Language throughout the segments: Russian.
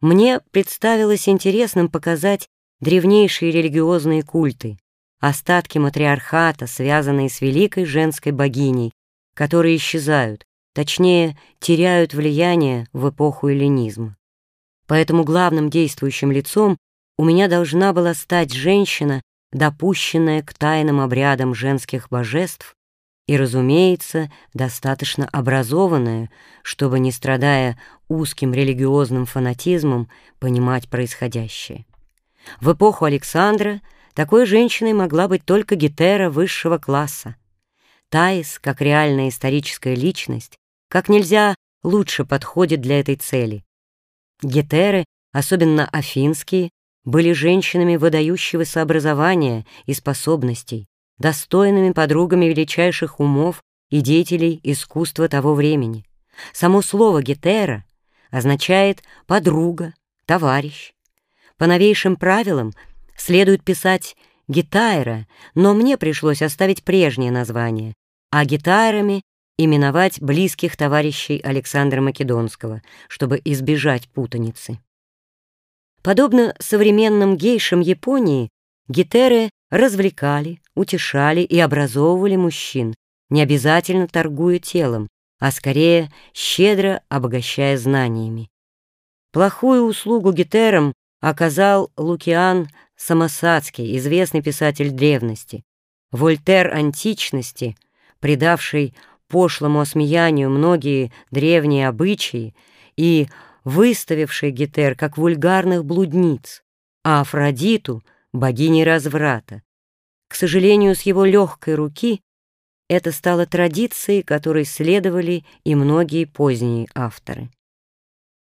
Мне представилось интересным показать древнейшие религиозные культы, остатки матриархата, связанные с великой женской богиней, которые исчезают, точнее, теряют влияние в эпоху эллинизма. Поэтому главным действующим лицом у меня должна была стать женщина, допущенная к тайным обрядам женских божеств и, разумеется, достаточно образованная, чтобы, не страдая узким религиозным фанатизмом, понимать происходящее. В эпоху Александра такой женщиной могла быть только Гетера высшего класса. Таис, как реальная историческая личность, как нельзя лучше подходит для этой цели. Гетеры, особенно афинские, были женщинами выдающегося образования и способностей, достойными подругами величайших умов и деятелей искусства того времени. Само слово «гетера» означает «подруга», «товарищ». По новейшим правилам следует писать «гитайра», но мне пришлось оставить прежнее название, а гитайрами именовать близких товарищей Александра Македонского, чтобы избежать путаницы. Подобно современным гейшам Японии, гетеры развлекали, утешали и образовывали мужчин, не обязательно торгуя телом, а скорее щедро обогащая знаниями. Плохую услугу гетерам оказал Лукиан Самосадский, известный писатель древности, Вольтер античности, предавший пошлому осмеянию многие древние обычаи и выставивший Гетер как вульгарных блудниц, а Афродиту — богиней разврата. К сожалению, с его легкой руки это стало традицией, которой следовали и многие поздние авторы.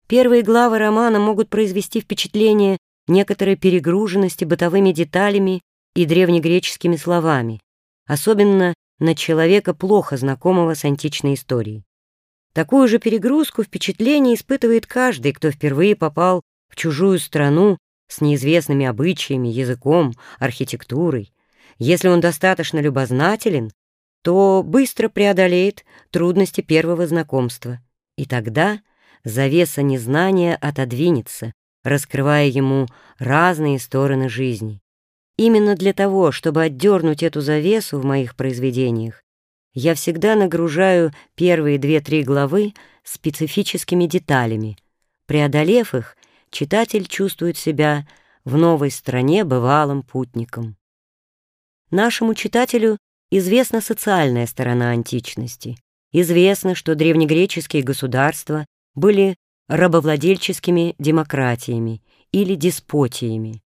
Первые главы романа могут произвести впечатление некоторой перегруженности бытовыми деталями и древнегреческими словами, особенно на человека, плохо знакомого с античной историей. Такую же перегрузку впечатлений испытывает каждый, кто впервые попал в чужую страну с неизвестными обычаями, языком, архитектурой. Если он достаточно любознателен, то быстро преодолеет трудности первого знакомства, и тогда завеса незнания отодвинется, раскрывая ему разные стороны жизни. Именно для того, чтобы отдернуть эту завесу в моих произведениях, я всегда нагружаю первые две-три главы специфическими деталями. Преодолев их, читатель чувствует себя в новой стране бывалым путником. Нашему читателю известна социальная сторона античности. Известно, что древнегреческие государства были рабовладельческими демократиями или деспотиями.